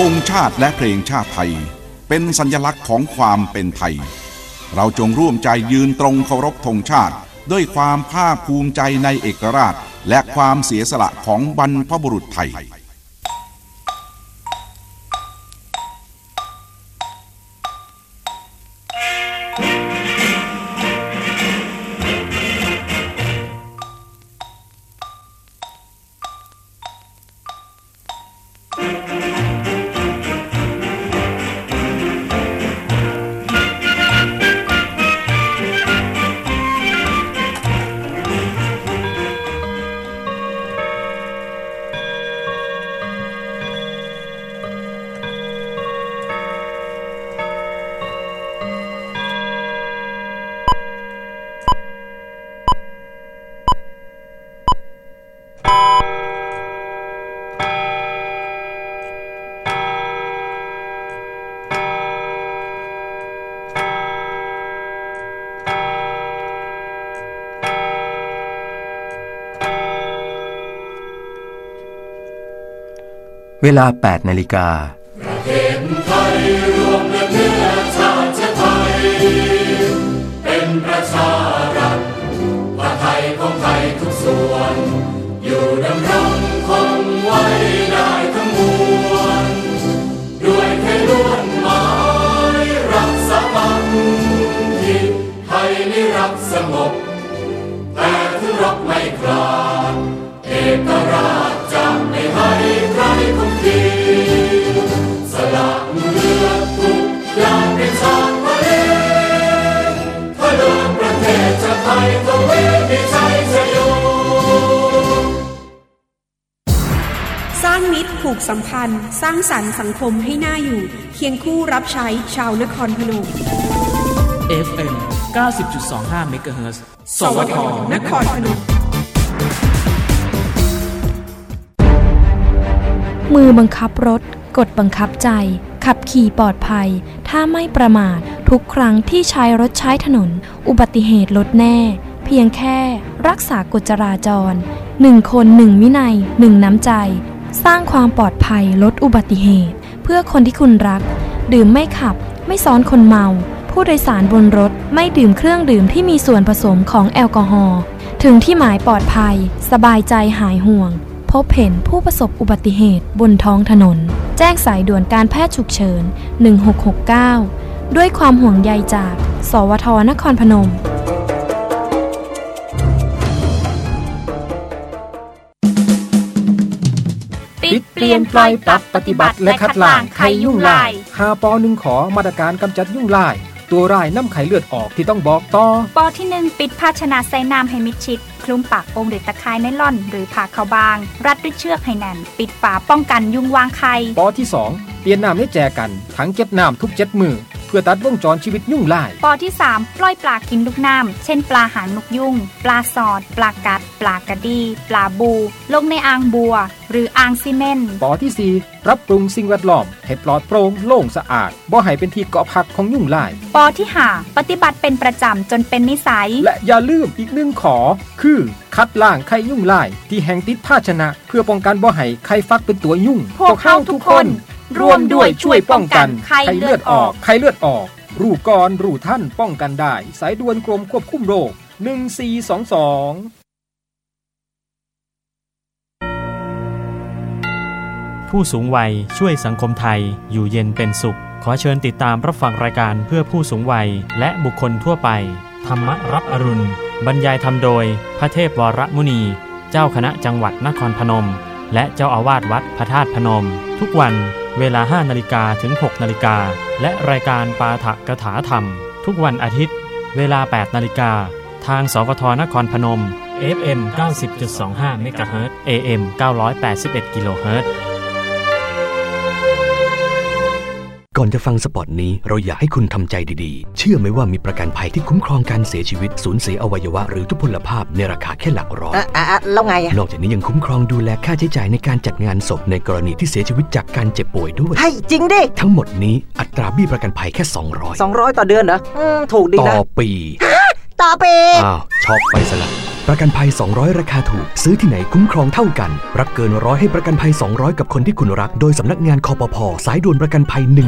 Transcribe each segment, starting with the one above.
ธงชาติและเพลงชาติไทย เป็นสัญลักษณ์ของความเป็นไทย เราจงร่วมใจยืนตรงเคารพธงชาติ ด้วยความภาคภูมิใจในเอกราช และความเสียสละของบรรพบุรุษไทย เวลา 8 นาฬิกาเป็น สร้างมิตรผูกสัมพันธ์ สร้างสรรค์สังคมให้น่าอยู่ เคียงคู่รับใช้ชาวนครพนม FM 90.25 MHz สวทนครพนม มือบังคับรถ กดบังคับใจ ขับขี่ปลอดภัย ถ้าไม่ประมาท ทุกครั้งที่ใช้รถใช้ถนน อุบัติเหตุลดแน่ เพียงแค่รักษากฎจราจรหนึ่งคนหนึ่งวินัยหนึ่งน้ำใจ สร้างความปลอดภัยลดอุบัติเหตุ เพื่อคนที่คุณรัก ดื่มไม่ขับ ไม่ซ้อนคนเมา ผู้โดยสารบนรถไม่ดื่มเครื่องดื่มที่มีส่วนผสมของแอลกอฮอล์ถึงที่หมายปลอดภัย สบายใจหายห่วง พบเห็นผู้ประสบอุบัติเหตุบนท้องถนน แจ้งสายด่วนการแพทย์ฉุกเฉิน 1669 ด้วยความห่วงใยจาก สวทนครพนมปิดเปลี่ยนปล่อยปรับปฏิบัติและคัดล้างไข้ยุ่งลายหาปอหนึ่งขอมาตรการกำจัดยุ่งลาย ตัวร้ายน้ำไขเลือดออกที่ต้องบอกต่อปอที่1ปิดภาชนะใส่น้ำให้มิดชิด คลุมปากโองด้วยตะไคร้ไนล่อน หรือผ่าขาวบาง รัดด้วยเชือกให้แน่น ปิดฝาป้องกันยุงวางไข่ปอที่2เปลี่ยนน้ำให้แจกัน ถังเก็บน้ำทุกเจ็ดมือเพื่อตัดวงจรชีวิตยุ่งลาย ปอที่ 3 ปล่อยปลากินลูกน้ำ เช่น ปลาหางนกยุงปลาสอด ปลากัด ปลากระดี ปลาบู ลงในอ่างบัว หรืออ่างซีเมนต์ปอที่4รับปรุงสิ่งแวดล้อมให้ปลอดโปร่งโล่งสะอาด บ่ให้เป็นที่เกาะพักของยุ่งลาย ปอที่ 5 ปฏิบัติเป็นประจำจนเป็นนิสัย และอย่าลืมอีกหนึ่งขอ คือ คัดล้างไข้ยุ่งลาย ที่แห่งติดภาชนะ เพื่อป้องกันบ่ให้ไข้ฟักเป็นตัวยุ่ง พวกเขาทุกคน ร่วมด้วยช่วยป้องกันไข้เลือดออกไข้เลือดออก รูก่อนรูท่านป้องกันได้ สายด่วนกรมควบคุมโรค 1422 ผู้สูงวัยช่วยสังคมไทยอยู่เย็นเป็นสุข ขอเชิญติดตามรับฟังรายการเพื่อผู้สูงวัยและบุคคลทั่วไป ธรรมรับอรุณ บรรยายธรรมโดย พระเทพวรมุนี เจ้าคณะจังหวัดนครพนม และเจ้าอาวาสวัดพระธาตุพนม ทุกวัน เวลา 5นาฬิกาถึง 6นาฬิกาและรายการปาฐกถาธรรม ทุกวันอาทิตย์ เวลา 8นาฬิกาทางสวทนครพนม FM 90.25เมกะเฮิรตซ์ AM 981 กิโลเฮิรตซ์ ก่อนจะฟังสปอตนี้เราอยากให้คุณทำใจดีๆ เชื่อไหมว่ามีประกันภัยที่คุ้มครองการเสียชีวิต สูญเสียอวัยวะหรือทุพพลภาพในราคาแค่หลักร้อย อะอะอะแล้วไงอะนอกจากนี้ยังคุ้มครองดูแลค่าใช้จ่ายในการจัดงานศพในกรณีที่เสียชีวิตจากการเจ็บป่วยด้วย ให้จริงดิ ทั้งหมดนี้อัตราเบี้ยประกันภัยแค่ 200 200 ต่อเดือนเหรออืมถูกดีต่นะอปีต่อปี อ้าวช็อกไปซะละ ประกันภัย 200 ราคาถูก ซื้อที่ไหนคุ้มครองเท่ากัน รับเกินร้อยให้ประกันภัย 200 กับคนที่คุณรัก โดยสำนักงานคอปพอสายด่วนประกันภัย 1186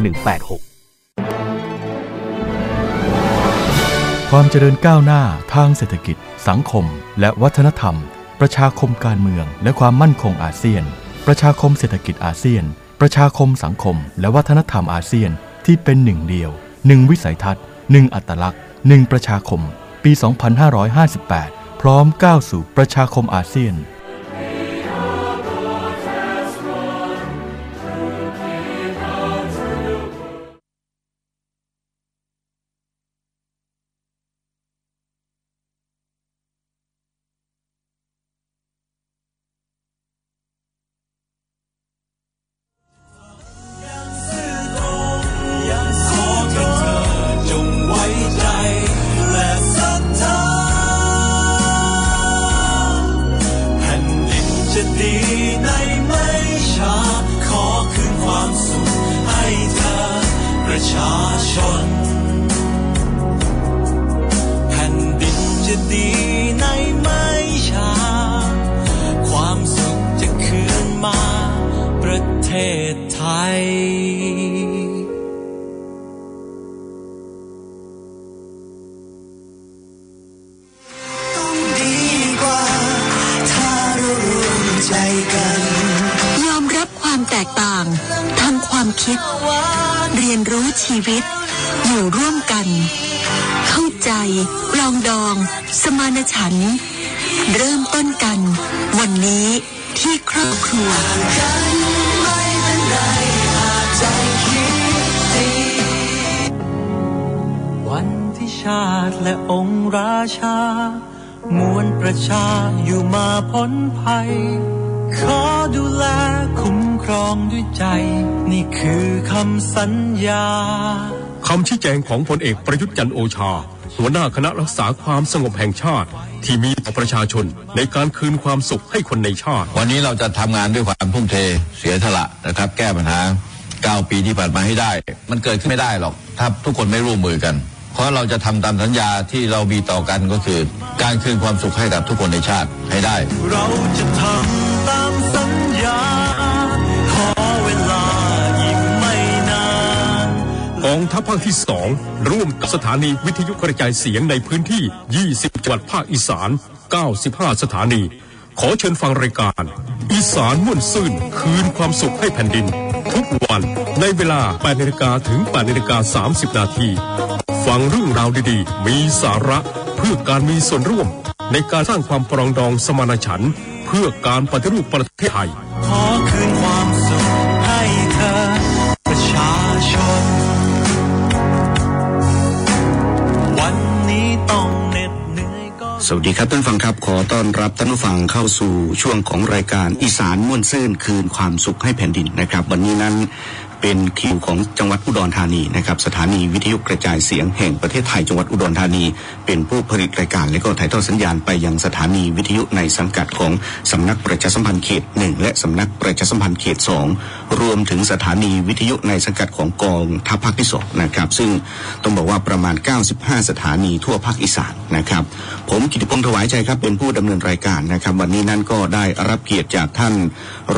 ความเจริญก้าวหน้าทางเศรษฐกิจ สังคม และวัฒนธรรม ประชาคมการเมือง และความมั่นคงอาเซียน ประชาคมเศรษฐกิจอาเซียน ประชาคมสังคม และวัฒนธรรมอาเซียนที่เป็นหนึ่งเดียวหนึ่งวิสัยทัศน์หนึ่งอัตลักษณ์หนึ่งประชาคม ปี 2558 ร้อมก้าวสู่ประชาคมอาเซียน ดีในไม่ช้าความสุขจะคืนมา ประเทศไทยอมรับความแตกต่างทางความคิด เรียนรู้ชีวิต อยู่ร่วมกัน เข้าใจ องดอง สมานฉัน เริ่มต้นกัน วันนี้ที่ครอบครัววันที่ชาติและองค์ราชามวลประชาอยู่มาพ้นภัย ขอดูแลคุ้มครองด้วยใจ นี่คือคำสัญญา คำชี้แจงของพลเอกประยุทธ์จันโอชา หัวหน้าคณะรักษาความสงบแห่งชาติ ที่มีต่อประชาชนในการคืนความสุขให้คนในชาติ วันนี้เราจะทำงานด้วยความทุ่มเทเสียสละนะครับ แก้ปัญหา 9 ปีที่ผ่านมาให้ได้ มันเกิดขึ้นไม่ได้หรอก ถ้าทุกคนไม่ร่วมมือกัน เพราะเราจะทำตามสัญญาที่เรามีต่อกันก็คือ การคืนความสุขให้กับทุกคนในชาติให้ได้ เราจะทำ องทัพภาคที่สองร่วมกับสถานีวิทยุกระจายเสียงในพื้นที่ 20 จังหวัดภาคอีสาน 95 สถานี ขอเชิญฟังรายการ อีสานม่วนซื่นคืนความสุขให้แผ่นดิน ทุกวันในเวลา8นาฬิกาถึง8นาฬิกา30 นาที ฟังเรื่องราวดีๆ มีสาระเพื่อการมีส่วนร่วม ในการสร้างความปรองดองสมานฉันท์เพื่อการปฏิรูปประเทศไทย สวัสดีครับท่านฟังครับขอต้อนรับท่านผู้ฟังเข้าสู่ช่วงของรายการอีสานม่วนซื่นคืนความสุขให้แผ่นดินนะครับ วันนี้นั้น เป็นคิวของจังหวัดอุดรธานีนะครับสถานีวิทยุกระจายเสียงแห่งประเทศไทยจังหวัดอุดรธานี เป็นผู้ผลิตรายการและก็ถ่ายทอดสัญญาณไปยังสถานีวิทยุในสังกัดของสำนักประชาสัมพันธ์เขตหนึ่งและสำนักประชาสัมพันธ์เขตสองรวมถึงสถานีวิทยุในสังกัดของกองทัพภาคที่สองนะครับซึ่งต้องบอกว่าประมาณ 95 สถานีทั่วภาคอีสานนะครับผมกิติพงษ์ถวายใจครับเป็นผู้ดำเนินรายการนะครับ วันนี้นั้นก็ได้รับเกียรติจากท่าน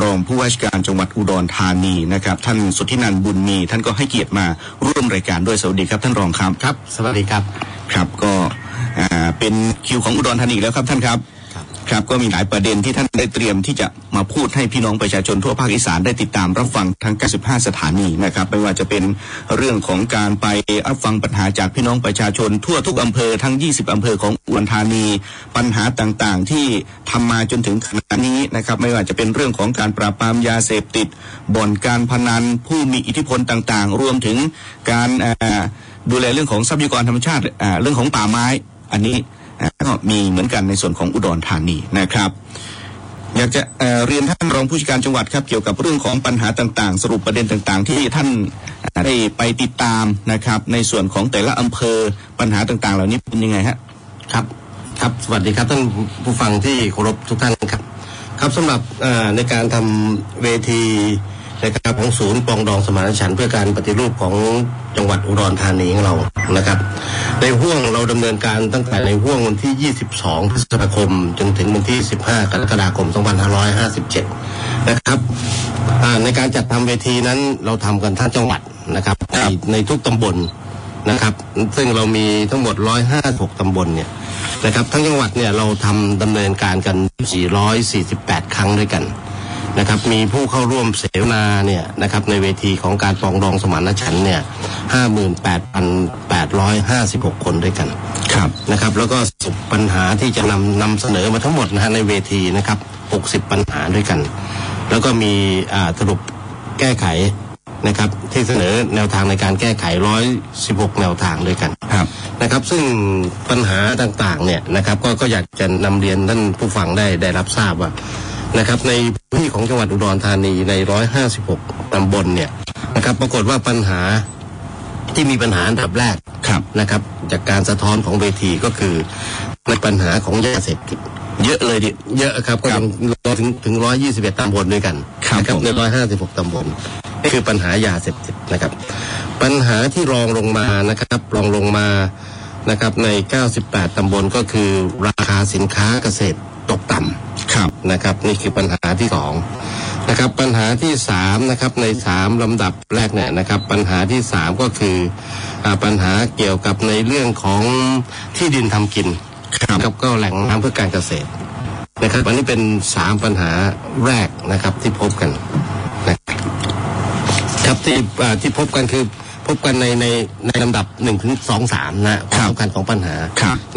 รองผู้ว่าราชการจังหวัดอุดรธานีนะครับท่านสุทธินันท์บุญมี ท่านก็ให้เกียรติมาร่วมรายการด้วยสวัสดีครับท่านรองครับครับ สวัสดีครับครับก็อ่าเป็นคิวของอุดรธานีอีกแล้วครับท่านครับ ครับก็มีหลายประเด็นที่ท่านได้เตรียมที่จะมาพูดให้พี่น้องประชาชนทั่วภาคอีสานได้ติดตามรับฟังทั้ง 95 สถานีนะครับไม่ว่าจะเป็นเรื่องของการไปรับฟังปัญหาจากพี่น้องประชาชน ทั่วทุกอำเภอทั้ง 20 อำเภอของอุดรธานี ปัญหาต่างๆ ที่ทำมาจนถึงขณะนี้นะครับไม่ว่าจะเป็นเรื่องของการปราบปรามยาเสพติด บ่อนการพนัน ผู้มีอิทธิพลต่างๆ รวมถึงการดูแลเรื่องของทรัพยากรธรรมชาติเรื่องของป่าไม้อันนี้ ก็มีเหมือนกันในส่วนของอุดรธานีนะครับ อยากจะเเรียนท่านรองผู้จัดการจังหวัดครับ เกี่ยวกับเรื่องของปัญหาต่างๆ สรุปประเด็นต่างๆ ที่ท่านได้ไปติดตามนะครับ ในส่วนของแต่ละอำเภอปัญหาต่างๆ เหล่านี้เป็นยังไงฮะครับครับสวัสดีครับท่านผู้ฟังที่เคารพทุกท่านครับ ครับสำหรับในการทำเวที นะครับของศูนย์ปรองดองสมานฉันท์เพื่อการปฏิรูปของจังหวัดอุดรธานีของเรานะครับ ในห่วงเราดำเนินการตั้งแต่ในห่วงวันที่ 22 พฤษภาคม จนถึงวันที่ 15 กรกฎาคม 2557 นะครับอ่าในการจัดทำเวทีนั้นเราทำกันทั้งจังหวัดนะครับในในทุกตำบลนะครับ ซึ่งเรามีทั้งหมด 156ตำบลเนี่ยนะครับทั้งจังหวัดเนี่ยเราทำดำเนินการกัน 448 ครั้งด้วยกัน นะครับมีผู้เข้าร่วมเสวนาเนี่ยนะครับในเวทีของการปรองดองสมานฉันท์เนี่ยห้าหมื่นแปดพันแปดร้อยห้าสิบหกคนด้วยกันครับนะครับ แล้วก็สิบปัญหาที่จะนำนำเสนอมาทั้งหมดนะฮะในเวทีนะครับหกสิบปัญหาด้วยกัน แล้วก็มีอ่าสรุปแก้ไขนะครับที่เสนอแนวทางในการแก้ไขร้อยสิบหกแนวทางด้วยกันครับนะครับ ซึ่งปัญหาต่างๆเนี่ยนะครับก็ก็อยากจะนำเรียนท่านผู้ฟังได้ได้รับทราบว่า นะครับในพื้นที่ของจังหวัดอุดรธานีใน 156 ตำบลเนี่ยนะครับปรากฏว่าปัญหาที่มีปัญหาอันดับแรกครับนะครับ จากการสะท้อนของเวทีก็คือในปัญหาของยาเสพติดเยอะเลยดิเยอะครับก็ยังถึงถึง 121 ตำบลด้วยกันนะครับใน 156 ตำบลนี่คือปัญหายาเสพติดนะครับ ปัญหาที่รองลงมานะครับรองลงมานะครับใน 98 ตำบลก็คือราคาสินค้าเกษตรตกต่ำ ครับนะครับนี่คือปัญหาที่สองนะครับปัญหาที่สามนะครับในสามลำดับแรกเนี่ยนะครับปัญหาที่สามก็คืออาปัญหาเกี่ยวกับในเรื่องของที่ดินทำกินครับก็แหล่งน้ำเพื่อการเกษตรนะครับอันนี้เป็นสามปัญหาแรกนะครับที่พบกันนะครับครับที่อ่าที่พบกันคือ พบกันในในในลำดับหนึ่งถึงสองสามนะความสำคัญของปัญหา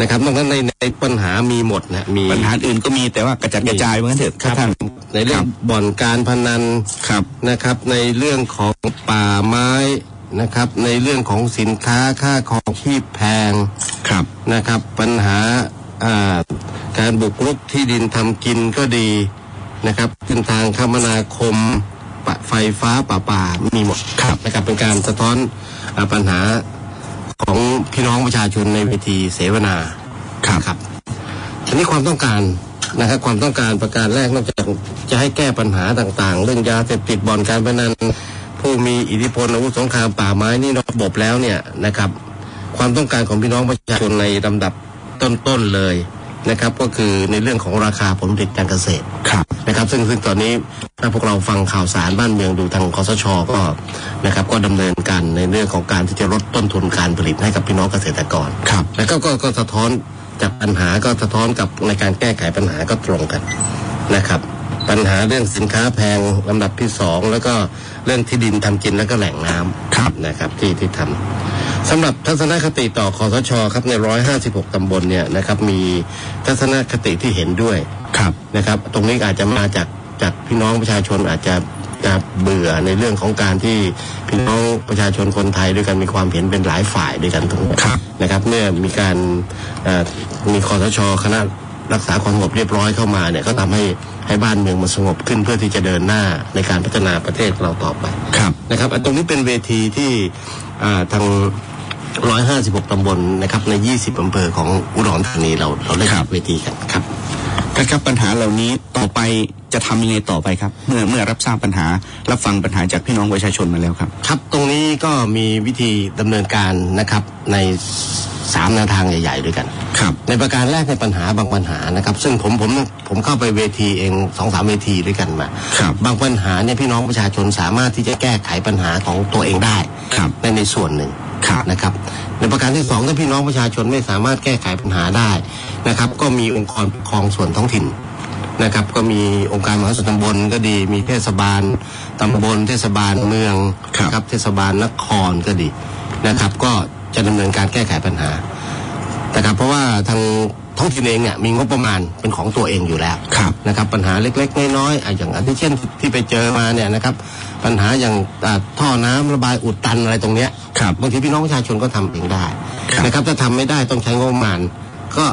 นะครับนอกจากนั้นในในปัญหามีหมดนะมีปัญหาอื่นก็มีแต่ว่ากระจัดกระจายเหมือนกันเถอะครับท่าน ในเรื่องบ่อนการพนันครับ นะครับ ในเรื่องของป่าไม้นะครับ ในเรื่องของสินค้าค่าของที่แพงครับนะครับ ปัญหาอ่าการบุกรุกที่ดินทำกินก็ดีนะครับเส้นทางคมนาคมปะ ไฟฟ้าป่าป่ามีหมดครับนะครับเป็นการสะท้อนอาปัญหาของพี่น้องประชาชนในเวทีเสวนาครับครับทีนี้ความต้องการนะครับความต้องการประการแรกนอกจากจะให้แก้ปัญหาต่างๆ เรื่องยาเสพติดบ่อนการพนันผู้มีอิทธิพลอาวุธสงครามป่าไม้นี่นอกระบบแล้วเนี่ยนะครับ ความต้องการของพี่น้องประชาชนในลำดับต้นๆเลย นะครับก็คือในเรื่องของราคาผลผลิตการเกษตรนะครับ ซึ่งซึ่งตอนนี้ถ้าพวกเราฟังข่าวสารบ้านเมืองดูทางคอสชก็นะครับก็ดำเนินการในเรื่องของการที่จะลดต้นทุนการผลิตให้กับพี่น้องเกษตรกรครับแล้วก็ก็ก็สะท้อนจากปัญหาก็สะท้อนกับในการแก้ไขปัญหาก็ตรงกันนะครับ ปัญหาเรื่องสินค้าแพงลำดับที่สองแล้วก็เรื่องที่ดินทำกินแล้วก็แหล่งน้ำครับนะครับที่ที่ทำ สำหรับทัศนคติต่อคอสชครับใน 156 ตำบลเนี่ยนะครับมีทัศนคติที่เห็นด้วยครับนะครับ ตรงนี้อาจจะมาจากจากพี่น้องประชาชนอาจจะจะเบื่อในเรื่องของการที่พี่น้องประชาชนคนไทยด้วยกันมีความเห็นเป็นหลายฝ่ายด้วยกันทั้งหมดนะครับ เมื่อมีการเอ่อมีคอสชคณะรักษาความสงบเรียบร้อยเข้ามาเนี่ยก็ทำให้ให้บ้านเมืองมันสงบขึ้นเพื่อที่จะเดินหน้าในการพัฒนาประเทศเราต่อไปครับนะครับอันตรงนี้เป็นเวทีที่อ่าทาง 156 ตำบลนะครับใน 20 อำเภอของอุดรธานีเราเราได้จัดเวทีกันครับท่านครับปัญหาเหล่านี้ต่อไปจะทำยังไงต่อไปครับ เมื่อเมื่อรับทราบปัญหารับฟังปัญหาจากพี่น้องประชาชนมาแล้วครับ ครับตรงนี้ก็มีวิธีดำเนินการนะครับในสามแนวทางใหญ่ ๆ ด้วยกันครับในประการแรกในปัญหาบางปัญหานะครับ ซึ่งผมผมผมเข้าไปเวทีเองสองสามเวทีด้วยกันมาครับบางปัญหาเนี่ยพี่น้องประชาชนสามารถที่จะแก้ไขปัญหาของตัวเองได้ครับในในส่วนหนึ่ง นะครับ ในประการที่สองถ้าพี่น้องประชาชนไม่สามารถแก้ไขปัญหาได้นะครับ ก็มีองค์กรปกครองส่วนท้องถิ่นนะครับ ก็มีองค์การมหาส่วนตำบลก็ดีมีเทศบาลตำบล เทศบาลเมืองครับเทศบาลนครก็ดีนะครับ ก็จะดำเนินการแก้ไขปัญหานะครับ เพราะว่าทาง ท้องถิ่นเองเนี่ยมีงบประมาณเป็นของตัวเองอยู่แล้วนะครับปัญหาเล็กๆน้อยๆอะอย่างอันที่เช่นที่ไปเจอมาเนี่ยนะครับปัญหาอย่างอ่าท่อน้ำระบายอุดตันอะไรตรงเนี้ยบางทีพี่น้องประชาชนก็ทำเองได้นะครับถ้าทำไม่ได้ต้องใช้งบประมาณ ก็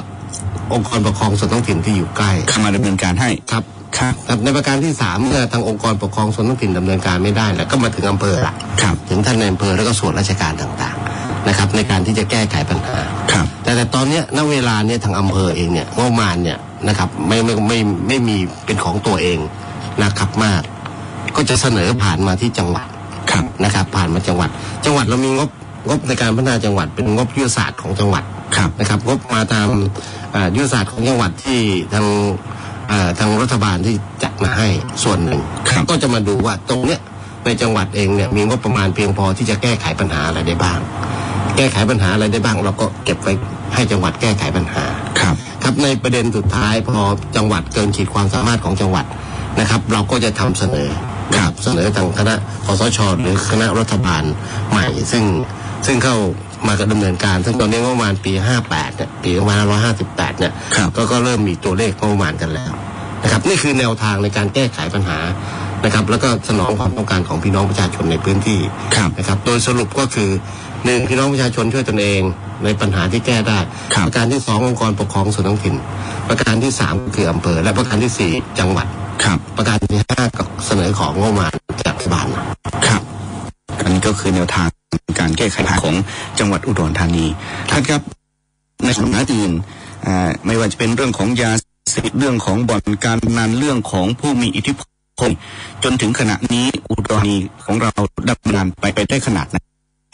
องค์กรปกครองส่วนท้องถิ่นที่อยู่ใกล้เข้ามาดำเนินการให้ครับครับในประการที่สามเมื่อทางองค์กรปกครองส่วนท้องถิ่นดำเนินการไม่ได้แล้วก็มาถึงอำเภอละถึงท่านในอำเภอแล้วก็ส่วนราชการต่างๆ นะครับในการที่จะแก้ไขปัญหาครับ แต่แต่ตอนเนี้ยณเวลาเนี้ยทางอำเภอเองเนี่ยงบประมาณเนี่ยนะครับไม่ไม่ไม่ไม่มีเป็นของตัวเองนะครับมาก ก็จะเสนอผ่านมาที่จังหวัดนะครับ ผ่านมาจังหวัด จังหวัดเรามีงบงบในการพัฒนาจังหวัดเป็นงบยุทธศาสตร์ของจังหวัดนะครับงบมาตามอ่ายุทธศาสตร์ของจังหวัดที่ทางอ่าทางรัฐบาลที่จัดมาให้ส่วนหนึ่งก็จะมาดูว่าตรงเนี้ยในจังหวัดเองเนี่ยมีงบประมาณเพียงพอที่จะแก้ไขปัญหาอะไรได้บ้างแก้ไขปัญหาอะไรได้บ้าง เราก็เก็บไว้ให้จังหวัดแก้ไขปัญหาครับ ครับในประเด็นสุดท้ายพอจังหวัดเกินขีดความสามารถของจังหวัดนะครับ เราก็จะทำเสนอนะครับเสนอทางคณะคสชหรือคณะรัฐบาลใหม่ ซึ่งซึ่งเข้ามาดำเนินการ ซึ่งตอนนี้งบประมาณปี 58เนี่ยปี2558 เนี่ยก็ก็เริ่มมีตัวเลขงบประมาณกันแล้วนะครับนี่คือแนวทางในการแก้ไขปัญหานะครับ แล้วก็สนองความต้องการของพี่น้องประชาชนในพื้นที่นะครับ โดยสรุปก็คือ หนึ่งพี่น้องประชาชนช่วยตนเองในปัญหาที่แก้ได้ ประการที่สององค์กรปกครองส่วนท้องถิ่น ประการที่สามก็คืออำเภอ และประการที่สี่จังหวัดครับ ประการที่ห้าก็เสนอของงบประมาณจากรัฐบาลครับอันนี้ก็คือแนวทางการแก้ไขปัญหาของจังหวัดอุดรธานีท่านครับในส่วนหน้าอื่นอ่าไม่ว่าจะเป็นเรื่องของยาเสพติดเรื่องของบ่อนการพนันเรื่องของผู้มีอิทธิพลจนถึงขณะนี้อุดรธานีของเราดำเนินงานไปไปได้ขนาดไหน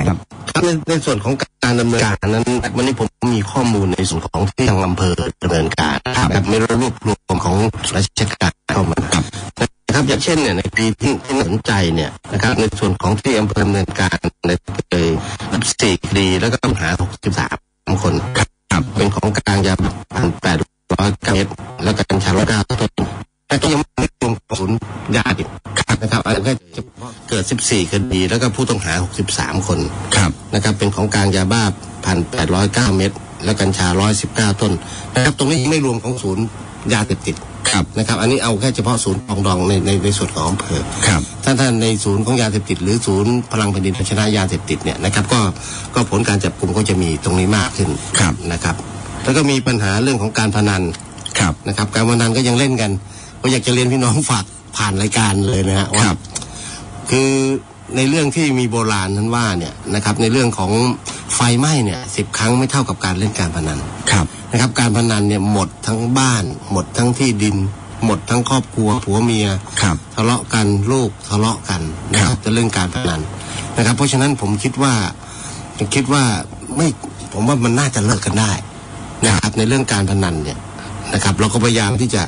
ครับครับในในส่วนของการดำเนินการนั้น วันนี้ผมมีข้อมูลในส่วนของที่ทางอำเภอดำเนินการนะครับไม่รวบรวมของราชการเข้ามานะครับอย่างเช่นเนี่ยในปีที่ที่สนใจเนี่ยนะครับในส่วนของที่อำเภอดำเนินการในเลยสี่คดีแล้วก็ต้องหาหกสิบสามคนครับเป็นของกลางยาพันแปดร้อยเมตรแล้วก็กัญชาร้อยเก้า 74 คดี แล้วก็ผู้ต้องหา 63 คนครับนะครับ เป็นของกลางยาบ้า 1,809 เม็ดและกัญชา 119 ต้นนะครับ ตรงนี้ไม่รวมของศูนย์ยาเสพติดครับนะครับ อันนี้เอาแค่เฉพาะศูนย์ปองดองในในในส่วนของอำเภอครับท่านท่านในศูนย์ของยาเสพติด หรือศูนย์พลังแผ่นดินชนะยาเสพติดเนี่ยนะครับ ก็ก็ผลการจับกลุ่มก็จะมีตรงนี้มากขึ้นครับนะครับ แล้วก็มีปัญหาเรื่องของการพนันครับนะครับ การพนันก็ยังเล่นกันก็อยากจะเรียนพี่น้องฝากผ่านรายการเลยนะฮะว่า คือในเรื่องที่มีโบราณนั้นว่าเนี่ยนะครับในเรื่องของไฟไหม้เนี่ยสิบครั้งไม่เท่ากับการเล่นการพนันครับนะครับ การพนันเนี่ยหมดทั้งบ้าน หมดทั้งที่ดิน หมดทั้งครอบครัวผัวเมียครับทะเลาะกันลูกทะเลาะกันนะครับจะเรื่องการพนันนะครับ เพราะฉะนั้นผมคิดว่าคิดว่าไม่ผมว่ามันน่าจะเลิกกันได้นะครับ ในเรื่องการพนันเนี่ยนะครับ เราก็พยายามที่จะ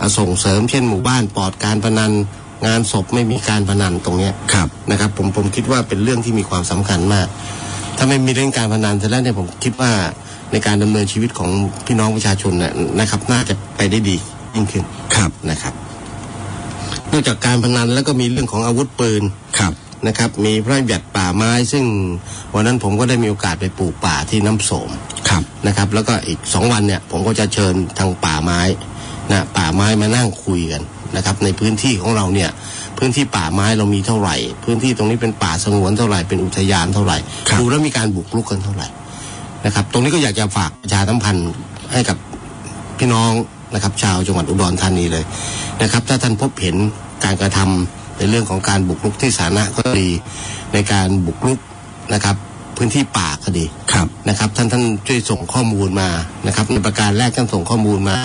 อะส่งเสริมเช่นหมู่บ้านปลอดการพนัน งานศพไม่มีการพนันตรงเนี้ยครับนะครับ ผมผมคิดว่าเป็นเรื่องที่มีความสำคัญมาก ถ้าไม่มีเรื่องการพนันเสร็จแล้วเนี่ยผมคิดว่าในการดำเนินชีวิตของพี่น้องประชาชนน่ะนะครับ น่าจะไปได้ดียิ่งขึ้นครับนะครับนอกจากการพนันแล้วก็มีเรื่องของอาวุธปืนครับนะครับ มีพระราชบัญญัติป่าไม้ ซึ่งวันนั้นผมก็ได้มีโอกาสไปปลูกป่าที่น้ำโสมครับนะครับ แล้วก็อีกสองวันเนี่ย ผมก็จะเชิญทางป่าไม้นะป่าไม้มานั่งคุยกัน นะครับ ในพื้นที่ของเราเนี่ย พื้นที่ป่าไม้เรามีเท่าไหร่ พื้นที่ตรงนี้เป็นป่าสงวนเท่าไหร่เป็นอุทยานเท่าไหร่ดูแล้วมีการบุกรุกกันเท่าไหร่นะครับ ตรงนี้ก็อยากจะฝากประชาสัมพันธ์ให้กับพี่น้องนะครับ ชาวจังหวัดอุดรธานีเลยนะครับ ถ้าท่านพบเห็นการกระทำในเรื่องของการบุกรุกที่สาธารณะก็ดีในการบุกรุกนะครับพื้นที่ป่าก็ดีครับนะครับ ท่านท่านช่วยส่งข้อมูลมานะครับในประการแรกท่านส่งข้อมูลมา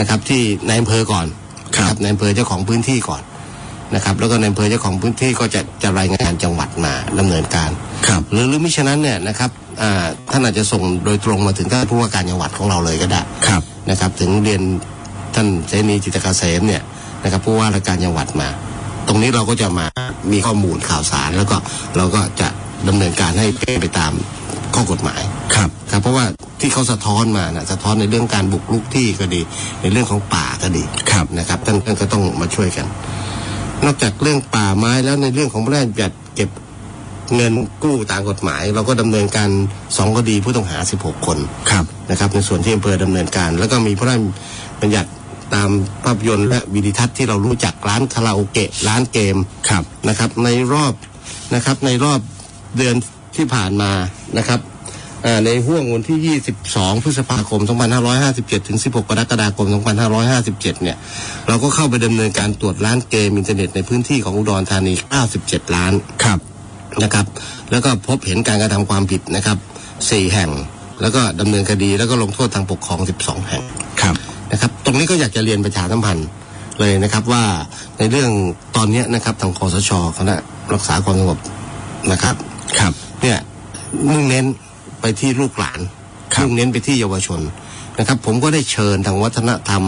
นะครับ ที่ในอำเภอก่อน ครับในอำเภอเจ้าของพื้นที่ก่อนนะครับ แล้วก็ในอำเภอเจ้าของพื้นที่ก็จะจะรายงานจังหวัดมาดำเนินการครับหรือหรือมิฉะนั้นเนี่ยนะครับอ่าท่านอาจจะส่งโดยตรงมาถึงท่านผู้ว่าการจังหวัดของเราเลยก็ได้ครับนะครับ ถึงเรียนท่านเสนีจิตรเกษมเนี่ยนะครับผู้ว่าราชการจังหวัดมา ตรงนี้เราก็จะมามีข้อมูลข่าวสารแล้วก็เราก็จะดำเนินการให้เป็นไปตาม ข้อกฎหมายครับครับ เพราะว่าที่เขาสะท้อนมานะสะท้อนในเรื่องการบุกรุกที่ก็ดี ในเรื่องของป่าก็ดีครับนะครับท่านท่านก็ต้องมาช่วยกัน นอกจากเรื่องป่าไม้แล้วในเรื่องของพระราชบัญญัติเก็บเงินกู้ตามกฎหมาย เราก็ดำเนินการสองคดีผู้ต้องหา 16 คนครับนะครับ ในส่วนที่อำเภอดำเนินการ แล้วก็มีพระราชบัญญัติตามภาพยนตร์และวิดีทัศน์ที่เรารู้จักร้านคาราโอเกะร้านเกมครับนะครับ ในรอบนะครับในรอบเดือน ที่ผ่านมานะครับอ่าในห่วงวันที่ 22 พฤษภาคม 2557 ถึง 16 กรกฎาคม 2557 เนี่ย เราก็เข้าไปดำเนินการตรวจร้านเกมอินเทอร์เน็ตในพื้นที่ของอุดรธานี 97 ล้าน ครับ นะครับ แล้วก็พบเห็นการกระทำความผิดนะครับ 4 แห่ง แล้วก็ดำเนินคดี แล้วก็ลงโทษทางปกครอง 12 แห่ง ครับ นะครับ ตรงนี้ก็อยากจะเรียนประชาสัมพันธ์เลยนะครับว่าในเรื่องตอนเนี้ยนะครับทางคอสชคณะรักษาความสงบนะครับ ครับ เนี่ยมุ่งเน้นไปที่ลูกหลานมุ่งเน้นไปที่เยาวชนนะครับ ผมก็ได้เชิญทางวัฒนธรรม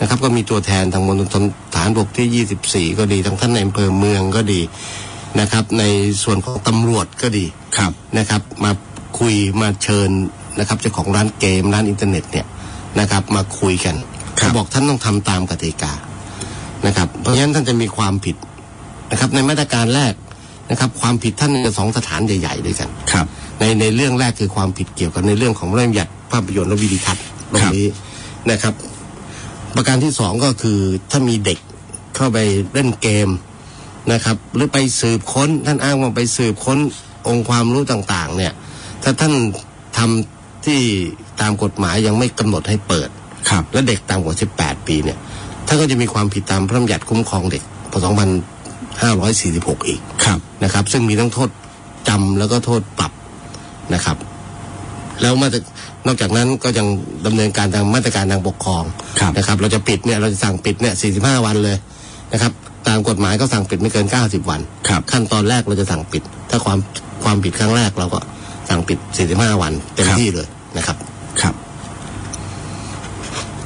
นะครับ ก็มีตัวแทนทางมณฑลฐานบกที่ 24 ก็ดีทางท่านในอำเภอเมืองก็ดีนะครับ ในส่วนของตำรวจก็ดีครับนะครับ มาคุยมาเชิญนะครับเจ้าของร้านเกมร้านอินเทอร์เน็ตเนี่ยนะครับ มาคุยกันเขาบอกท่านต้องทำตามกติกานะครับ เพราะฉะนั้นท่านจะมีความผิดนะครับ ในมาตรการแรก นะครับความผิดท่านจะสองสถานใหญ่ๆด้วยกันครับ ในในเรื่องแรกคือความผิดเกี่ยวกับในเรื่องของเรื่องหยัดภาพยนตร์และวิดีทัศน์ตรงนี้นะครับ ประการที่สองก็คือถ้ามีเด็กเข้าไปเล่นเกมนะครับ หรือไปสืบค้นท่านอ้างว่าไปสืบค้นองค์ความรู้ต่างๆ เนี่ย ถ้าท่านทำที่ตามกฎหมายยังไม่กำหนดให้เปิดครับ และเด็กต่ำกว่า 18 ปีเนี่ยท่านก็จะมีความผิดตามพระราชบัญญัติคุ้มครองเด็กพศ 2546 อีกครับนะครับ ซึ่งมีทั้งโทษจำแล้วก็โทษปรับนะครับ แล้วมาตรนอกจากนั้นก็ยังดำเนินการทางมาตรการทางปกครองนะครับ เราจะปิดเนี่ยเราจะสั่งปิดเนี่ย 45 วันเลยนะครับ ตามกฎหมายก็สั่งปิดไม่เกิน 90 วันครับขั้นตอนแรกเราจะสั่งปิด ถ้าความความผิดครั้งแรกเราก็สั่งปิด 45 วันเต็มที่เลยนะครับครับ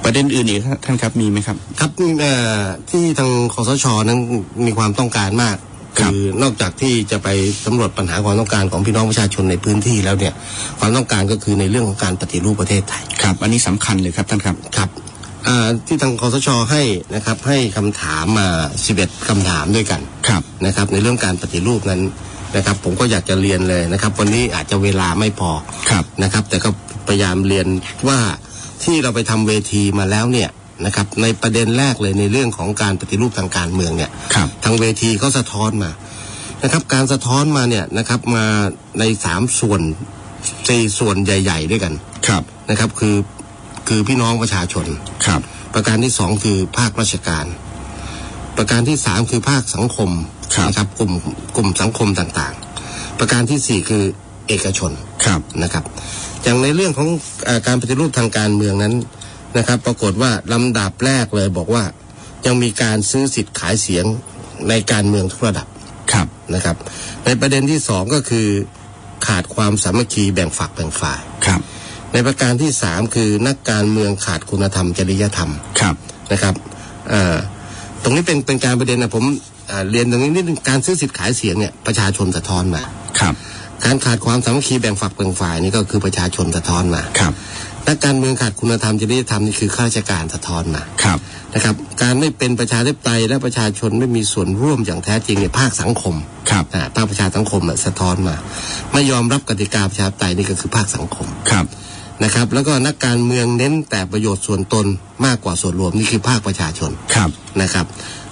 ประเด็นอื่นอีกครับท่านครับมีไหมครับ ครับเอ่อที่ทางคอสชนั้นมีความต้องการมากคือนอกจากที่จะไปสำรวจปัญหาความต้องการของพี่น้องประชาชนในพื้นที่แล้วเนี่ยความต้องการก็คือในเรื่องของการปฏิรูปประเทศไทยครับ อันนี้สำคัญเลยครับท่านครับครับอ่าที่ทางคอสชให้นะครับให้คำถามมา 11คำถามด้วยกันครับนะครับ ในเรื่องการปฏิรูปนั้นนะครับ ผมก็อยากจะเรียนเลยนะครับ วันนี้อาจจะเวลาไม่พอครับนะครับ แต่ก็พยายามเรียนว่า ที่เราไปทำเวทีมาแล้วเนี่ยนะครับในประเด็นแรกเลยในเรื่องของการปฏิรูปทางการเมืองเนี่ยครับทางเวทีก็สะท้อนมานะครับการสะท้อนมาเนี่ยนะครับมาในสามส่วนสี่ส่วนใหญ่ ๆ ด้วยกันครับนะครับ คือคือพี่น้องประชาชนครับ ประการที่สองคือภาคราชการ ประการที่สามคือภาคสังคมนะครับกลุ่มกลุ่มสังคมต่างๆ ประการที่สี่คือเอกชนครับนะครับ อย่างในเรื่องของเออการปฏิรูปทางการเมืองนั้นนะครับ ปรากฏว่าลำดับแรกเลยบอกว่ายังมีการซื้อสิทธิ์ขายเสียงในการเมืองทุกระดับครับนะครับ ในประเด็นที่สองก็คือขาดความสามัคคีแบ่งฝักแบ่งฝ่ายครับ ในประการที่สามคือนักการเมืองขาดคุณธรรมจริยธรรมครับนะครับเอ่อตรงนี้เป็นเป็นการประเด็นนะผมอ่าเรียนตรงนี้นิดนึงการซื้อสิทธิ์ขายเสียงเนี่ยประชาชนสะท้อนมาครับ การขาดความสามัคคีแบ่งฝักแบ่งฝ่ายนี่ก็คือประชาชนสะท้อนมาครับนักการเมืองขาดคุณธรรมจริยธรรมนี่คือข้าราชการสะท้อนมาครับนะครับ การไม่เป็นประชาธิปไตยและประชาชนไม่มีส่วนร่วมอย่างแท้จริงในภาคสังคมครับอ่าภาคประชาสังคมน่ะสะท้อนมา ไม่ยอมรับกติกาประชาธิปไตยนี่ก็คือภาคสังคมครับนะครับ แล้วก็นักการเมืองเน้นแต่ประโยชน์ส่วนตนมากกว่าส่วนรวมนี่คือภาคประชาชนครับนะครับ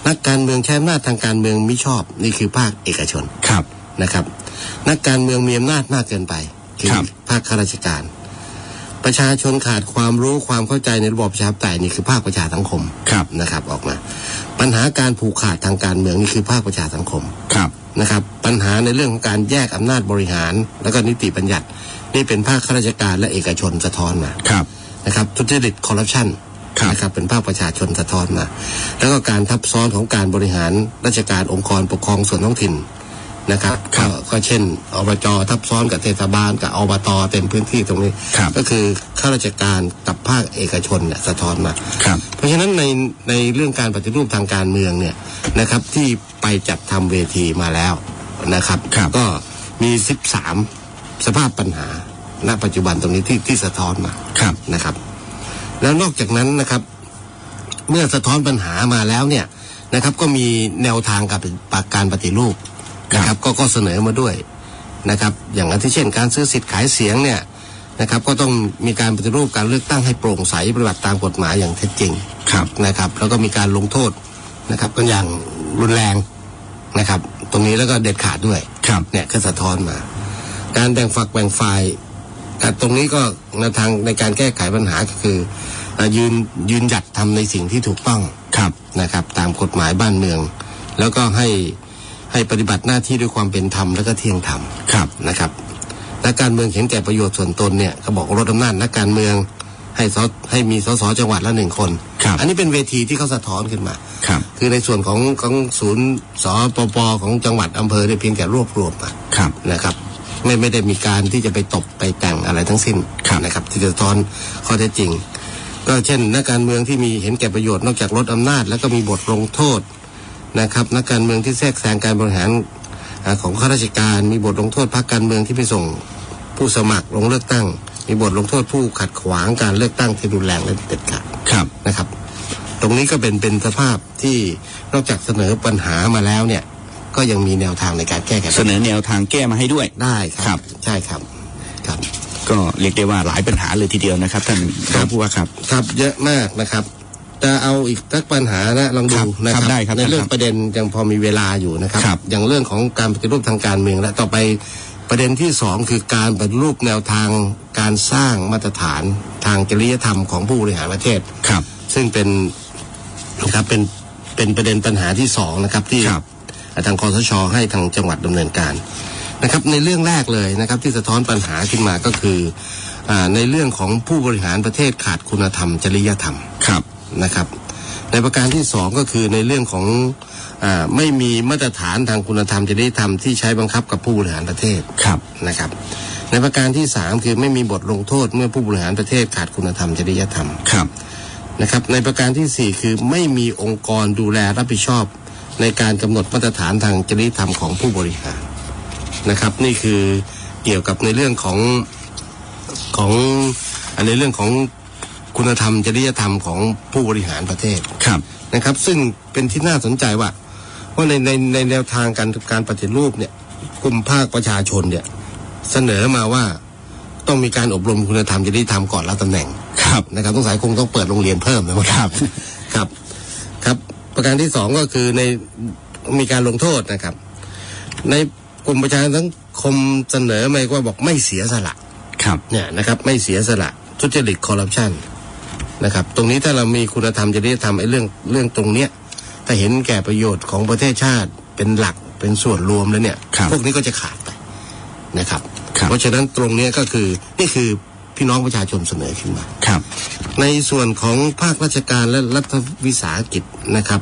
นักการเมืองใช้อำนาจทางการเมืองมิชอบนี่คือภาคเอกชนครับนะครับ นักการเมืองมีอำนาจมากเกินไปคือครับภาคข้าราชการ ประชาชนขาดความรู้ความเข้าใจในระบอบประชาธิปไตยนี่คือภาคประชาสังคมครับนะครับ ออกมา ปัญหาการผูกขาดทางการเมืองนี่คือภาคประชาสังคมครับนะครับ ปัญหาในเรื่องของการแยกอำนาจบริหาร แล้วก็นิติบัญญัติ นี่เป็นภาคข้าราชการและเอกชนสะท้อนมาครับนะครับทุจริตคอร์รัปชันนะครับเป็นภาคประชาชนสะท้อนมา แล้วก็การทับซ้อนของการบริหารราชการองค์กรปกครองส่วนท้องถิ่น นะครับก็ก็เช่นอบจทับซ้อนกับเทศบาลกับอบตเต็มพื้นที่ตรงนี้ ก็คือข้าราชการกับภาคเอกชนเนี่ยสะท้อนมาครับเพราะฉะนั้นในในเรื่องการปฏิรูปทางการเมืองเนี่ยนะครับที่ไปจัดทำเวทีมาแล้วนะครับก็มี 13 สภาพปัญหาณปัจจุบันตรงนี้ที่ที่สะท้อนมาครับนะครับ แล้วนอกจากนั้นนะครับ เมื่อสะท้อนปัญหามาแล้วเนี่ยนะครับ ก็มีแนวทางกับการปฏิรูป นะครับก็ก็เสนอมาด้วยนะครับ อย่างอันที่เช่น การซื้อสิทธิ์ขายเสียงเนี่ยนะครับก็ต้องมีการปฏิรูปการเลือกตั้งให้โปร่งใสปฏิบัติตามกฎหมายอย่างแท้จริงครับนะครับ แล้วก็มีการลงโทษนะครับกันอย่างรุนแรงนะครับ ตรงนี้แล้วก็เด็ดขาดด้วยครับเนี่ยก็สะท้อนมา การแบ่งฝักแบ่งฝ่ายอะตรงนี้ก็แนวทางในการแก้ไขปัญหาก็คืออะยืนยืนหยัดทำในสิ่งที่ถูกต้องครับนะครับ ตามกฎหมายบ้านเมือง แล้วก็ให้ ให้ปฏิบัติหน้าที่ด้วยความเป็นธรรมแล้วก็เที่ยงธรรมครับนะครับนักการเมืองเห็นแก่ประโยชน์ส่วนตนเนี่ยเขาบอกว่าลดอำนาจนักการเมืองให้สให้มีสสจังหวัดละหนึ่งคนครับอันนี้เป็นเวทีที่เขาสะท้อนขึ้นมาครับคือในส่วนของของศูนย์สปปของจังหวัดอำเภอเนี่ยเพียงแต่รวบรวมมาครับนะครับ ไม่ไม่ได้มีการที่จะไปตบไปแต่งอะไรทั้งสิ้นนะครับ ที่จะสะท้อนข้อเท็จจริง ก็เช่นนักการเมืองที่มีเห็นแก่ประโยชน์นอกจากลดอำนาจ แล้วก็มีบทลงโทษ นะครับ นักการเมืองที่แทรกแซงการบริหารอ่าของข้าราชการ มีบทลงโทษพรรคการเมืองที่ไปส่งผู้สมัครลงเลือกตั้ง มีบทลงโทษผู้ขัดขวางการเลือกตั้งที่รุนแรงและเด็ดขาดครับนะครับ ตรงนี้ก็เป็นเป็นสภาพที่นอกจากเสนอปัญหามาแล้วเนี่ย ก็ยังมีแนวทางในการแก้ไขปัญหาเสนอแนวทางแก้มาให้ด้วยได้ครับ ใช่ครับครับ ก็เรียกได้ว่าหลายปัญหาเลยทีเดียวนะครับท่านรองผู้ว่าครับ ครับเยอะมากนะครับ จะเอาอีกสักปัญหานะลองดูครับนะคครัรับบได้ครับในเรื่องครับประเด็นยังพอมีเวลาอยู่นะครับครับอย่างเรื่องของการปฏิรูปทางการเมืองและต่อไปประเด็นที่สองคือการปฏิรูปแนวทางการสร้างมาตรฐานทางจริยธรรมของผู้บริหารประเทศครับ ซึ่งเป็นนะครับเป็นเป็นประเด็นปัญหาที่สองนะครับที่ทางคอสชให้ทางจังหวัดดำเนินการนะครับในเรื่องแรกเลยนะครับที่สะท้อนปัญหาขึ้นมาก็คืออ่าในเรื่องของผู้บริหารประเทศขาดคุณธรรม จริยธรรมครับ นะครับ ในประการที่สองก็คือในเรื่องของอาไม่มีมาตรฐานทางคุณธรรมจริยธรรมที่ใช้บังคับกับผู้บริหารประเทศครับนะครับ ในประการที่สามคือไม่มีบทลงโทษเมื่อผู้บริหารประเทศขาดคุณธรรมจริยธรรมครับนะครับ ในประการที่สี่คือไม่มีองค์กรดูแลรับผิดชอบ ในการกำหนดมาตรฐานทางจริยธรรมของผู้บริหารนะครับ นี่คือเกี่ยวกับในเรื่องของของอันในเรื่องของ คุณธรรมจริยธรรมของผู้บริหารประเทศครับนะครับ ซึ่งเป็นที่น่าสนใจว่าว่าในในในแนวทางการการปฏิรูปเนี่ยกลุ่มภาคประชาชนเนี่ยเสนอมาว่าต้องมีการอบรมคุณธรรมจริยธรรมก่อนรับตำแหน่งครับนะครับต้องสายคงต้องเปิดโรงเรียนเพิ่มนะครับครับ ครับ ประการที่สองก็คือในมีการลงโทษนะครับ ในกลุ่มประชาสังคมเสนอมาว่าบอกไม่เสียสละครับเนี่ยนะครับ ไม่เสียสละทุจริตคอร์รัปชัน นะครับ ตรงนี้ถ้าเรามีคุณธรรมจริยธรรมไอ้เรื่องเรื่องตรงเนี้ยถ้าเห็นแก่ประโยชน์ของประเทศชาติเป็นหลักเป็นส่วนรวมแล้วเนี่ยครับพวกนี้ก็จะขาดไปนะครับครับเพราะฉะนั้นตรงเนี้ยก็คือนี่คือพี่น้องประชาชนเสนอขึ้นมาครับ ในส่วนของภาคราชการและรัฐวิสาหกิจนะครับ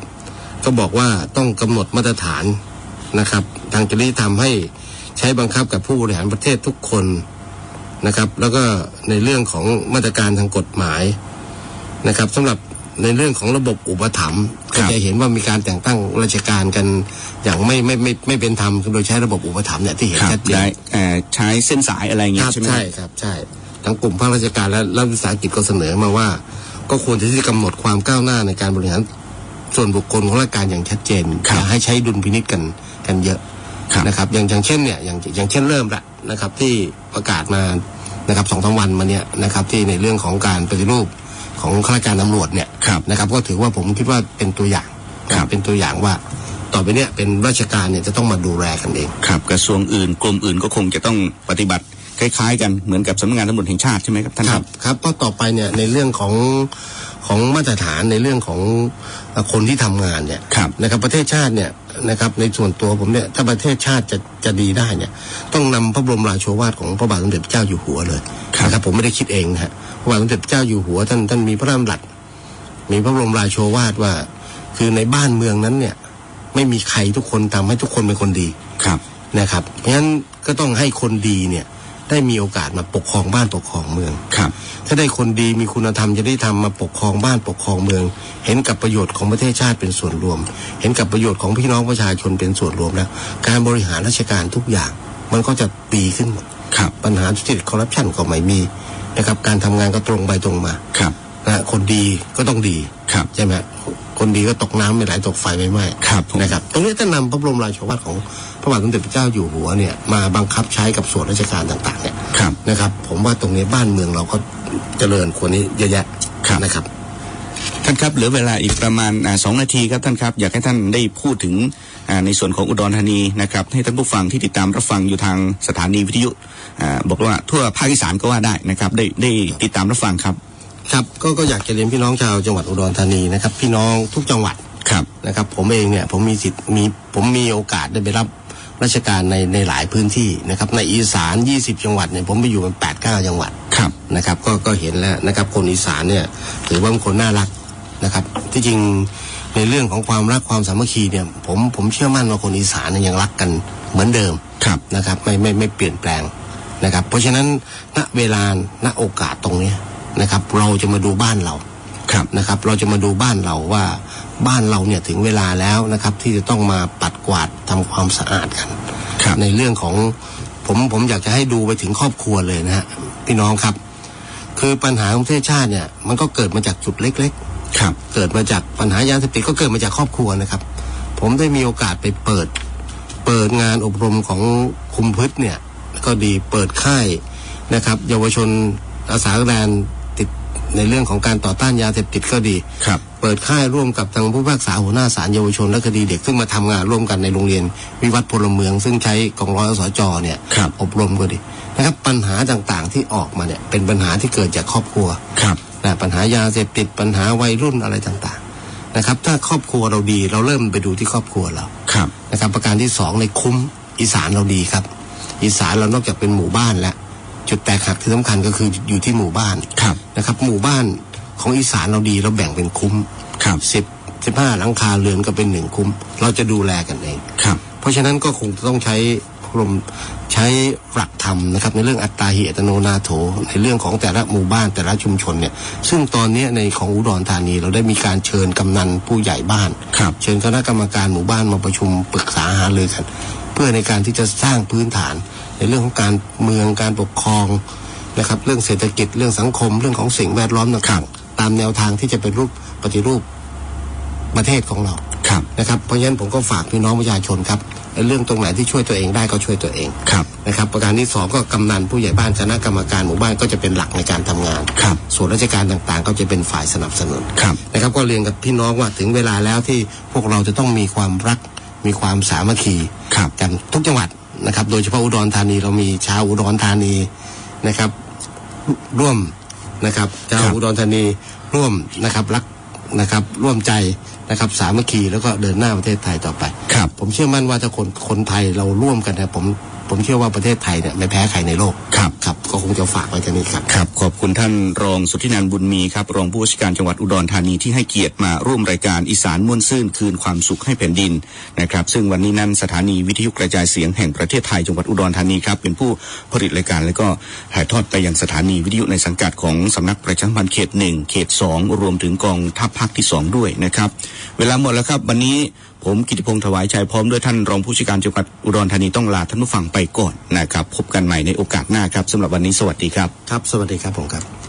ก็บอกว่าต้องกำหนดมาตรฐานนะครับ ทางจริยธรรมให้ใช้บังคับกับผู้บริหารประเทศทุกคนนะครับ แล้วก็ในเรื่องของมาตรการทางกฎหมาย นะครับสำหรับในเรื่องของระบบอุปถัมภ์ก็จะเห็นว่ามีการแต่งตั้งราชการกันอย่างไม่ไม่ไม่ไม่เป็นธรรมโดยใช้ระบบอุปถัมภ์เนี่ยที่เห็นครับชัดเจนได้เอ่อใช้เส้นสายอะไรเงี้คยรับใช่ไหมใช่ครับใช่ทั้งกลุ่มภาคราชการและรัฐวิสาหกิจก็เสนอมาว่า ก็ควรที่จะกำหนดความก้าวหน้าในการบริหารส่วนบุคคลของราชการอย่างชัดเจนอย่าให้ใช้ดุลพินิจกันกันเยอะนะครับอย่างอย่างเช่นเนี่ยอย่างอย่างเช่นเริ่มละนะครับที่ประกาศมานะครับสองสามวันมาเนี่ยนะครับที่ในเรื่องของการปฏิรูป ของข้าราชการตำรวจเนี่ยนะครับก็ถือว่าผมคิดว่าเป็นตัวอย่างเป็นตัวอย่างว่าต่อไปเนี่ยเป็นราชการเนี่ยจะต้องมาดูแลกันเองครับกระทรวงอื่นกรมอื่นก็คงจะต้องปฏิบัติคล้ายๆ กันเหมือนกับสำนักงานตำรวจแห่งชาติใช่ไหมครับท่านคครัรับบครับเพราะต่อไปเนี่ยในเรื่องของของมาตรฐานในเรื่องของเอ่อคนที่ทำงานเนี่ยนะครับประเทศชาติเนี่ย นะครับ ในส่วนตัวผมเนี่ยถ้าประเทศชาติจะจะดีได้เนี่ย ต้องนำพระบรมราโชวาทของพระบาทสมเด็จพระเจ้าอยู่หัวเลยนะครับผมไม่ได้คิดเองนะฮะพระบาทสมเด็จพระเจ้าอยู่หัวท่านท่านมีพระราชดำรัสมีพระบรมราโชวาทว่า คือในบ้านเมืองนั้นเนี่ย ไม่มีใครทุกคนทำให้ทุกคนเป็นคนดีครับนะครับเพราะฉะนั้นก็ต้องให้คนดีเนี่ย ได้มีโอกาสมาปกครองบ้านปกครองเมืองครับ ถ้าได้คนดีมีคุณธรรมจะได้ทำมาปกครองบ้านปกครองเมือง เห็นกับประโยชน์ของประเทศชาติเป็นส่วนรวม เห็นกับประโยชน์ของพี่น้องประชาชนเป็นส่วนรวมแล้วการบริหารราชการทุกอย่าง มันก็จะดีขึ้นหมดครับปัญหาทุจริตคอร์รัปชันก็ไม่มีนะครับการทำงานก็ตรงไปตรงมาครับนะฮะคนดีก็ต้องดีครับใช่ไหมฮะคนดีก็ตกน้ำไม่ไหลตกไฟไม่ไหม้ครับนะครับ ตรงนี้ถ้านำพระบรมราโชวาทของพ ระบาทสมเด็จพระเจ้าอยู่หัวเนี่ยมาบังคับใช้กับส่วนราชการต่างๆเนี่ยครับนะครับ ผมว่าตรงนี้บ้านเมืองเราก็เจริญกว่านี้เยอะแยะนะครับท่านครับเหลือเวลาอีกประมาณอ่าสองนาทีครับท่านครับ อยากให้ท่านได้พูดถึงอ่าในส่วนของอุดรธานีนะครับให้ท่านผู้ฟังที่ติดตามรับฟังอยู่ทางสถานีวิทยุอ่าบอกว่าทั่วภาคอีสานก็ว่าได้นะครับได้ได้ติดตามรับฟังครับ ครับก็ก็อยากจะเรียนพี่น้องชาวจังหวัดอุดรธานีนะครับ พี่น้องทุกจังหวัดครับนะครับ ผมเองเนี่ยผมมีสิทธิ์มีผมมีโอกาสได้ไปรับ ราชการในในหลายพื้นที่นะครับในอีสาน 20 จังหวัดเนี่ยผมไปอยู่มัน8 9จังหวัดครับนะครับ ก็ก็เห็นแล้วนะครับคนอีสานเนี่ยถือว่าเป็นคนน่ารักนะครับ ที่จริงในเรื่องของความรักความสามัคคีเนี่ยผมผมเชื่อมั่นว่าคนอีสานเนี่ยยังรักกันเหมือนเดิมครับนะครับ ไม่ไม่ไม่เปลี่ยนแปลงนะครับ เพราะฉะนั้นณเวลาณโอกาสตรงเนี้ยนะครับ เราจะมาดูบ้านเราครับนะครับ เราจะมาดูบ้านเราว่า บ้านเราเนี่ยถึงเวลาแล้วนะครับ ที่จะต้องมาปัดกวาดทำความสะอาดกันครับในเรื่องของผมผมอยากจะให้ดูไปถึงครอบครัวเลยนะฮะพี่น้องครับ คือปัญหาของประเทศชาติเนี่ย มันก็เกิดมาจากจุดเล็ก ๆ ครับ เกิดมาจากปัญหายาเสพติดก็เกิดมาจากครอบครัวนะครับ ผมได้มีโอกาสไปเปิด เปิดงานอบรมของคุมพฤษเนี่ย ก็ดีเปิดค่ายนะครับ เยาวชนอาสาแรงติด ในเรื่องของการต่อต้านยาเสพติดก็ดีครับเปิดค่ายร่วมกับทางผู้พิพากษาหัวหน้าศาลเยาวชนและคดีเด็กซึ่งมาทำงานร่วมกันในโรงเรียน วิวัฒน์พลเมือง ซึ่งใช้กองร้อยอสจเนี่ยครับอบรมก็ดีนะครับปัญหาต่างๆที่ออกมาเนี่ยเป็นปัญหาที่เกิดจากครอบครัวครับนะปัญหายาเสพติดปัญหาวัยรุ่นอะไรต่างๆนะครับ ถ้าครอบครัวเราดีเราเริ่มไปดูที่ครอบครัวเราครับนะครับประการที่สองในคุ้มอีสานเราดีครับ อีสานเรานอกจากเป็นหมู่บ้านแล้ว จุดแตกหักที่สำคัญก็คืออยู่ที่หมู่บ้านครับนะครับ หมู่บ้านของอีสานเราดีเราแบ่งเป็นคุ้มครับสิบสิบห้าหลังคาเรือนก็เป็นหนึ่งคุ้ม เราจะดูแลกันเองครับ เพราะฉะนั้นก็คงจะต้องใช้ กรมใช้หลักธรรมนะครับในเรื่องอัตตาหิอัตโนนาโถ ในเรื่องของแต่ละหมู่บ้านแต่ละชุมชนเนี่ยซึ่งตอนเนี้ยในของอุดรธานีเราได้มีการเชิญกำนันผู้ใหญ่บ้านครับเชิญคณะกรรมการหมู่บ้านมาประชุมปรึกษาหารือกัน เพื่อในการที่จะสร้างพื้นฐาน ในเรื่องของการเมืองการปกครองนะครับเรื่องเศรษฐกิจเรื่องสังคมเรื่องของสิ่งแวดล้อมต่างๆตามแนวทางที่จะเป็นรูปปฏิรูปประเทศของเราครับนะครับเพราะฉะนั้นผมก็ฝากพี่น้องประชาชนครับใน เรื่องตรงไหนที่ช่วยตัวเองได้ก็ช่วยตัวเองครับนะครับ ประการที่สองก็กำนันผู้ใหญ่บ้านคณะกรรมการหมู่บ้านก็จะเป็นหลักในการทำงานครับส่วนราชการต่างๆ ก็จะเป็นฝ่ายสนับสนุนครับนะครับก็เรียนกับพี่น้องว่าถึงเวลาแล้วที่พวกเราจะต้องมีความรักมีความสามัคคีครับกันทุกจังหวัดนะครับ โดยเฉพาะอุดรธานีเรามีชาวอุดรธานีนะครับ ร่วมนะครับชาวอุดรธานีร่วมนะครับรัก นะครับร่วมใจนะครับสามัคคีแล้วก็เดินหน้าประเทศไทยต่อไป ครับ ผมเชื่อมั่นว่าถ้าคนคนไทยเราร่วมกันนะผม ผมเชื่อว่าประเทศไทยเนี่ยไม่แพ้ใครในโลกครับครับก็คงจะฝากไว้แค่นี้ครับครับ ขอบคุณท่านรองสุทธินันท์บุญมีครับรองผู้ว่าราชการจังหวัดอุดรธานีที่ให้เกียรติมาร่วมรายการอีสานม่วนซื่นคืนความสุขให้แผ่นดินนะครับ ซึ่งวันนี้นั้นสถานีวิทยุกระจายเสียงแห่งประเทศไทยจังหวัดอุดรธานีครับเป็นผู้ผลิตรายการและก็ถ่ายทอดไปยังสถานีวิทยุในสังกัดของสำนักประชาสัมพันธ์เขตหนึ่งเขตสองรวมถึงกองทัพภาคที่สองด้วยนะครับ เวลาหมดแล้วครับวันนี้ ผมกิติพงศ์ถวายชัยพร้อมด้วยท่านรองผู้ช่วยการจังหวัดอุดรธานีต้องลาท่านผู้ฟังไปก่อนนะครับ พบกันใหม่ในโอกาสหน้าครับสำหรับวันนี้สวัสดีครับ ครับ สวัสดีครับผมครับ